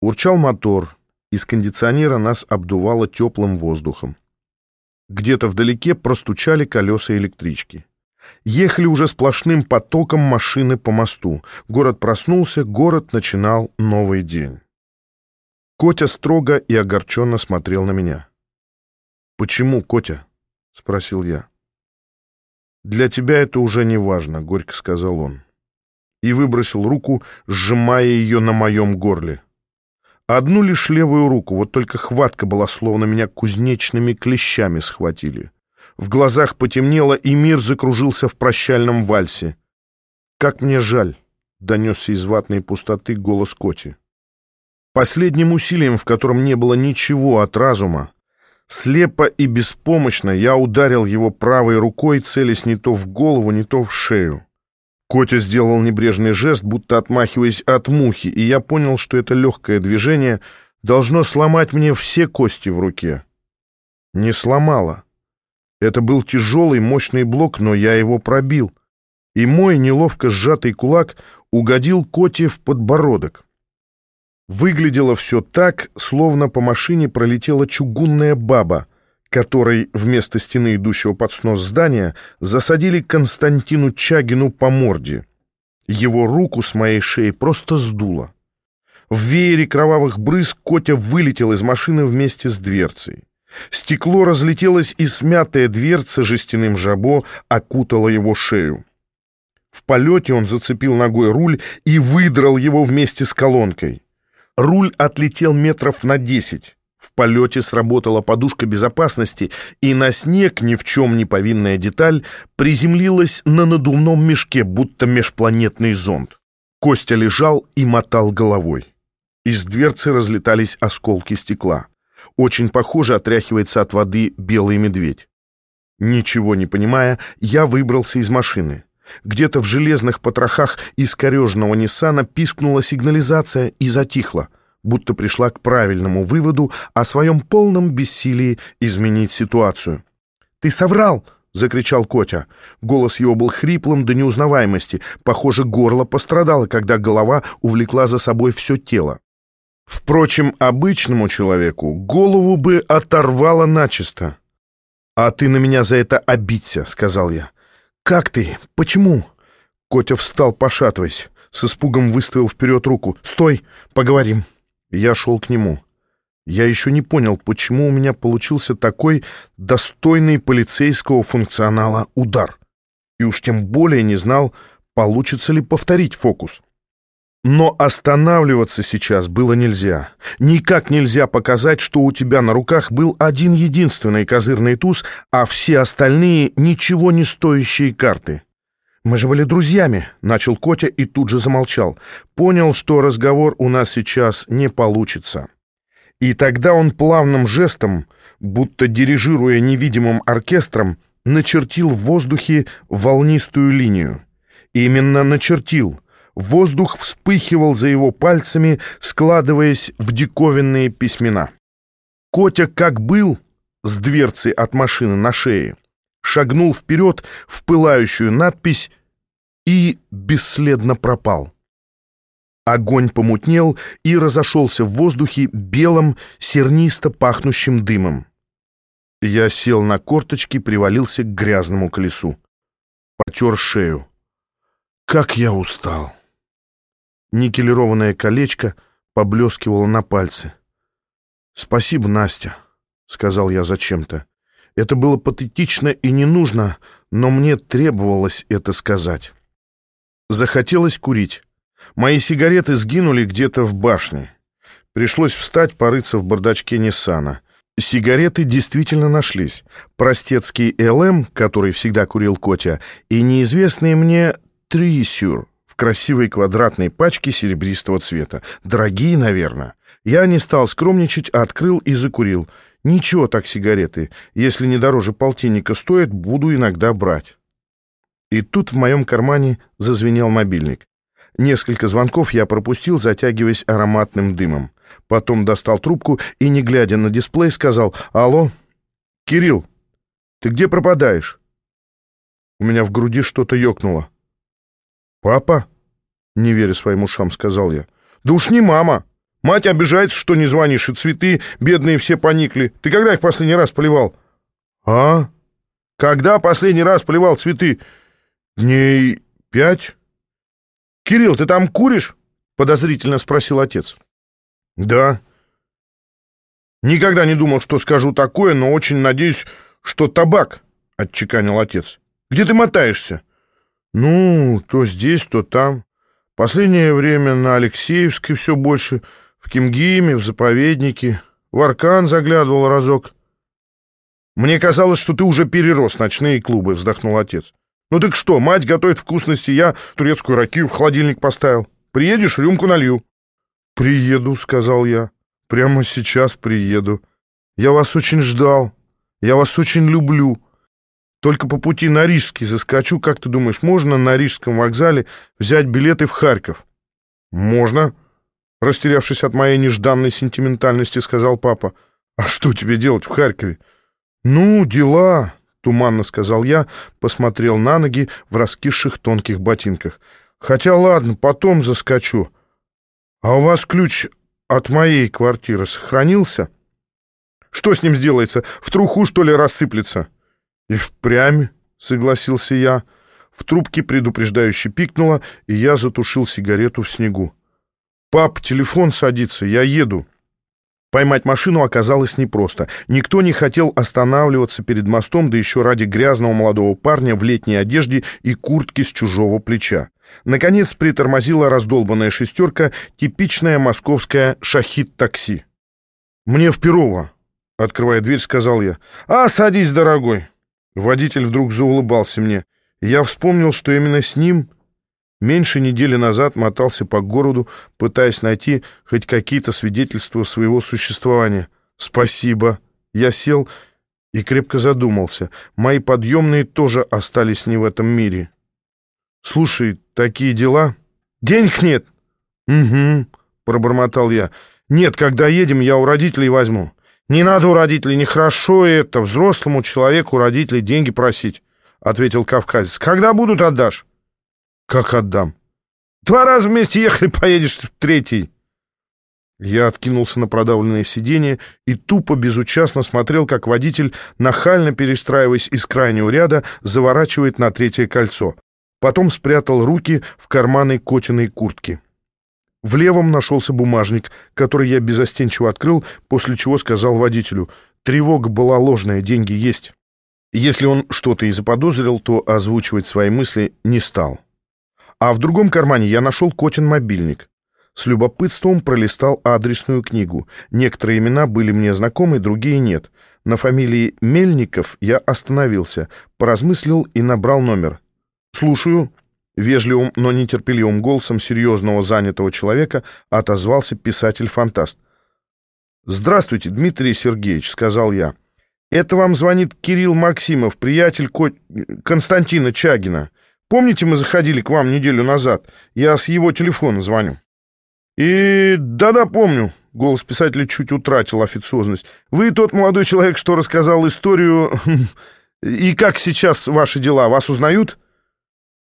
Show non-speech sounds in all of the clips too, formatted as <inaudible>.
Урчал мотор, из кондиционера нас обдувало теплым воздухом. Где-то вдалеке простучали колеса электрички. Ехали уже сплошным потоком машины по мосту. Город проснулся, город начинал новый день. Котя строго и огорченно смотрел на меня. «Почему, Котя?» — спросил я. «Для тебя это уже не важно», — горько сказал он. И выбросил руку, сжимая ее на моем горле. Одну лишь левую руку, вот только хватка была, словно меня кузнечными клещами схватили. В глазах потемнело, и мир закружился в прощальном вальсе. «Как мне жаль!» — донесся из ватной пустоты голос Коти. Последним усилием, в котором не было ничего от разума, слепо и беспомощно я ударил его правой рукой, целясь не то в голову, не то в шею. Котя сделал небрежный жест, будто отмахиваясь от мухи, и я понял, что это легкое движение должно сломать мне все кости в руке. Не сломало. Это был тяжелый, мощный блок, но я его пробил. И мой неловко сжатый кулак угодил Коте в подбородок. Выглядело все так, словно по машине пролетела чугунная баба — которой вместо стены, идущего под снос здания, засадили Константину Чагину по морде. Его руку с моей шеи просто сдуло. В веере кровавых брызг Котя вылетел из машины вместе с дверцей. Стекло разлетелось, и смятая дверца жестяным жабо окутала его шею. В полете он зацепил ногой руль и выдрал его вместе с колонкой. Руль отлетел метров на десять. Полете сработала подушка безопасности, и на снег ни в чем не повинная деталь приземлилась на надувном мешке, будто межпланетный зонд. Костя лежал и мотал головой. Из дверцы разлетались осколки стекла. Очень похоже отряхивается от воды белый медведь. Ничего не понимая, я выбрался из машины. Где-то в железных потрохах искорежного Ниссана пискнула сигнализация и затихла будто пришла к правильному выводу о своем полном бессилии изменить ситуацию. «Ты соврал!» — закричал Котя. Голос его был хриплым до неузнаваемости. Похоже, горло пострадало, когда голова увлекла за собой все тело. Впрочем, обычному человеку голову бы оторвало начисто. «А ты на меня за это обидься», — сказал я. «Как ты? Почему?» Котя встал, пошатываясь. С испугом выставил вперед руку. «Стой, поговорим». Я шел к нему. Я еще не понял, почему у меня получился такой достойный полицейского функционала удар. И уж тем более не знал, получится ли повторить фокус. Но останавливаться сейчас было нельзя. Никак нельзя показать, что у тебя на руках был один единственный козырный туз, а все остальные ничего не стоящие карты. «Мы же были друзьями», — начал Котя и тут же замолчал. Понял, что разговор у нас сейчас не получится. И тогда он плавным жестом, будто дирижируя невидимым оркестром, начертил в воздухе волнистую линию. Именно начертил. Воздух вспыхивал за его пальцами, складываясь в диковинные письмена. Котя как был с дверцей от машины на шее, шагнул вперед в пылающую надпись и бесследно пропал. Огонь помутнел и разошелся в воздухе белым, сернисто пахнущим дымом. Я сел на корточки, привалился к грязному колесу. Потер шею. Как я устал! Никелированное колечко поблескивало на пальце. «Спасибо, Настя», — сказал я зачем-то. Это было патетично и не нужно, но мне требовалось это сказать. Захотелось курить. Мои сигареты сгинули где-то в башне. Пришлось встать, порыться в бардачке Ниссана. Сигареты действительно нашлись. Простецкий ЛМ, который всегда курил Котя, и неизвестные мне Трисюр в красивой квадратной пачке серебристого цвета. Дорогие, наверное. Я не стал скромничать, а открыл и закурил. Ничего так сигареты. Если не дороже полтинника стоят, буду иногда брать. И тут в моем кармане зазвенел мобильник. Несколько звонков я пропустил, затягиваясь ароматным дымом. Потом достал трубку и, не глядя на дисплей, сказал «Алло, Кирилл, ты где пропадаешь?» У меня в груди что-то ёкнуло. «Папа?» — не веря своим ушам, сказал я. «Да уж не мама. Мать обижается, что не звонишь, и цветы бедные все поникли. Ты когда их последний раз поливал? А? Когда последний раз поливал цветы? Дней пять? Кирилл, ты там куришь? Подозрительно спросил отец. Да. Никогда не думал, что скажу такое, но очень надеюсь, что табак, отчеканил отец. Где ты мотаешься? Ну, то здесь, то там. Последнее время на Алексеевской все больше, в Кимгиме, в заповеднике. В Аркан заглядывал разок. Мне казалось, что ты уже перерос ночные клубы, вздохнул отец. Ну так что, мать готовит вкусности, я турецкую ракию в холодильник поставил. Приедешь, рюмку налью. Приеду, сказал я. Прямо сейчас приеду. Я вас очень ждал. Я вас очень люблю. Только по пути на Рижский заскочу. Как ты думаешь, можно на Рижском вокзале взять билеты в Харьков? Можно, растерявшись от моей нежданной сентиментальности, сказал папа. А что тебе делать в Харькове? Ну, дела, туманно сказал я, посмотрел на ноги в раскисших тонких ботинках. Хотя ладно, потом заскочу. А у вас ключ от моей квартиры сохранился? Что с ним сделается? В труху, что ли, рассыплется? «И впрямь», — согласился я. В трубке предупреждающе пикнуло, и я затушил сигарету в снегу. «Пап, телефон садится, я еду». Поймать машину оказалось непросто. Никто не хотел останавливаться перед мостом, да еще ради грязного молодого парня в летней одежде и куртке с чужого плеча. Наконец притормозила раздолбанная шестерка, типичная московская шахид-такси. «Мне в Перово», — открывая дверь, сказал я. «А, садись, дорогой». Водитель вдруг заулыбался мне. я вспомнил, что именно с ним меньше недели назад мотался по городу, пытаясь найти хоть какие-то свидетельства своего существования. «Спасибо». Я сел и крепко задумался. Мои подъемные тоже остались не в этом мире. «Слушай, такие дела?» «Денег нет». «Угу», — пробормотал я. «Нет, когда едем, я у родителей возьму». «Не надо у родителей, нехорошо это, взрослому человеку у родителей деньги просить», — ответил кавказец. «Когда будут, отдашь?» «Как отдам?» «Два раза вместе ехали, <laughs> поедешь в третий». Я откинулся на продавленное сиденье и тупо, безучастно смотрел, как водитель, нахально перестраиваясь из крайнего ряда, заворачивает на третье кольцо. Потом спрятал руки в карманы котиной куртки. В левом нашелся бумажник, который я безостенчиво открыл, после чего сказал водителю, «Тревога была ложная, деньги есть». Если он что-то и заподозрил, то озвучивать свои мысли не стал. А в другом кармане я нашел Котин мобильник. С любопытством пролистал адресную книгу. Некоторые имена были мне знакомы, другие нет. На фамилии Мельников я остановился, поразмыслил и набрал номер. «Слушаю», Вежливым, но нетерпеливым голосом серьезного занятого человека отозвался писатель-фантаст. «Здравствуйте, Дмитрий Сергеевич», — сказал я. «Это вам звонит Кирилл Максимов, приятель Ко... Константина Чагина. Помните, мы заходили к вам неделю назад? Я с его телефона звоню». «И да-да, помню», — голос писателя чуть утратил официозность. «Вы тот молодой человек, что рассказал историю... <laughs> И как сейчас ваши дела? Вас узнают?»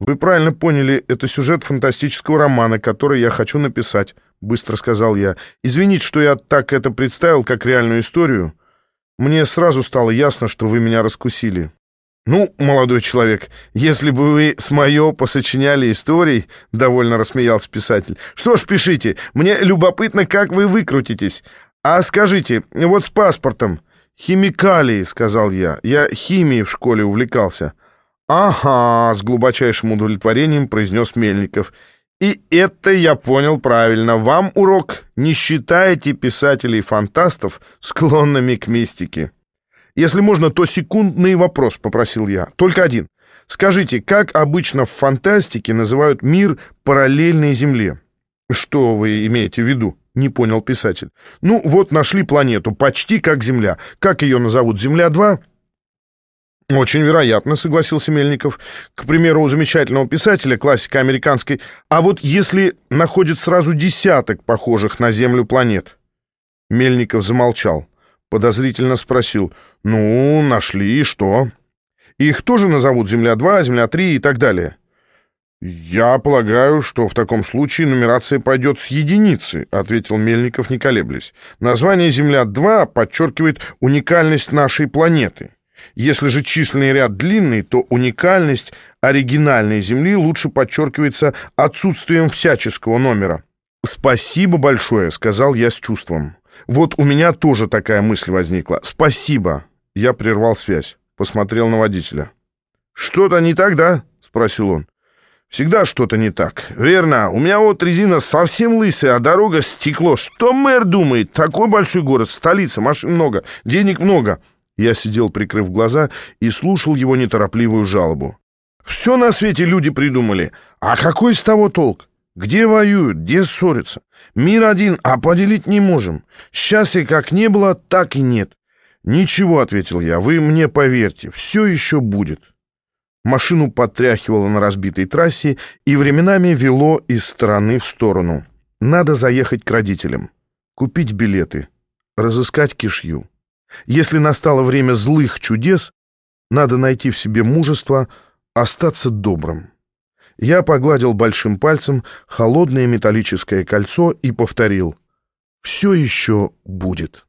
«Вы правильно поняли, это сюжет фантастического романа, который я хочу написать», — быстро сказал я. «Извините, что я так это представил, как реальную историю. Мне сразу стало ясно, что вы меня раскусили». «Ну, молодой человек, если бы вы с моё посочиняли историй», — довольно рассмеялся писатель. «Что ж, пишите, мне любопытно, как вы выкрутитесь. А скажите, вот с паспортом...» «Химикалии», — сказал я. «Я химией в школе увлекался». «Ага», — с глубочайшим удовлетворением произнес Мельников. «И это я понял правильно. Вам урок. Не считаете писателей-фантастов склонными к мистике?» «Если можно, то секундный вопрос», — попросил я. «Только один. Скажите, как обычно в фантастике называют мир параллельной Земле?» «Что вы имеете в виду?» — не понял писатель. «Ну, вот нашли планету, почти как Земля. Как ее назовут? Земля-2?» «Очень вероятно», — согласился Мельников. «К примеру, у замечательного писателя, классика американской. А вот если находит сразу десяток похожих на Землю планет?» Мельников замолчал. Подозрительно спросил. «Ну, нашли, и что?» «Их тоже назовут Земля-2, Земля-3 и так далее?» «Я полагаю, что в таком случае нумерация пойдет с единицы», — ответил Мельников, не колеблясь. «Название «Земля-2» подчеркивает уникальность нашей планеты. Если же численный ряд длинный, то уникальность оригинальной Земли лучше подчеркивается отсутствием всяческого номера». «Спасибо большое», — сказал я с чувством. «Вот у меня тоже такая мысль возникла. Спасибо». Я прервал связь, посмотрел на водителя. «Что-то не так, да?» — спросил он. Всегда что-то не так. Верно, у меня вот резина совсем лысая, а дорога стекло. Что мэр думает? Такой большой город, столица, машин много, денег много. Я сидел, прикрыв глаза, и слушал его неторопливую жалобу. Все на свете люди придумали. А какой с того толк? Где воюют, где ссорятся? Мир один, а поделить не можем. Счастья как не было, так и нет. Ничего, — ответил я, — вы мне поверьте, все еще будет. Машину потряхивало на разбитой трассе и временами вело из стороны в сторону. Надо заехать к родителям, купить билеты, разыскать кишью. Если настало время злых чудес, надо найти в себе мужество, остаться добрым. Я погладил большим пальцем холодное металлическое кольцо и повторил «Все еще будет».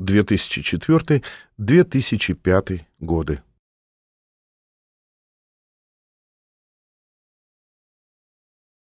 2004-2005 годы.